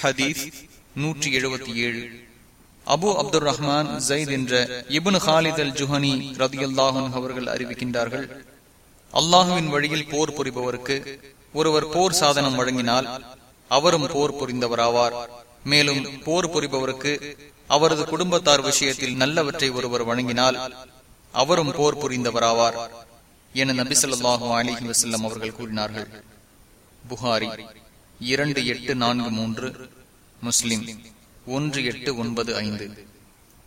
ஹதீஸ் நூற்றி எழுபத்தி ஏழு. அபு அப்துல் ரஹ்மான் ஜயித் என்ற இபுன் ஹாலித் அல் ஜுஹனி ரதியுல்லாஹன் அவர்கள் அறிவிக்கின்றார்கள் அல்லாஹுவின் வழியில் போர் புரிபவருக்கு ஒருவர் போர் சாதனம் வழங்கினால் அவரும் போர் புரிந்தவராவார். மேலும் போர் புரிபவருக்கு அவரது குடும்பத்தார் விஷயத்தில் நல்லவற்றை ஒருவர் வழங்கினால் அவரும் போர் புரிந்தவராவார் என நபிசல்லாஹு அலிஹி வசல்லம் அவர்கள் கூறினார்கள். புகாரி இரண்டு எட்டு நான்கு மூன்று முஸ்லிம் ஒன்று எட்டு ஒன்பது ஐந்து.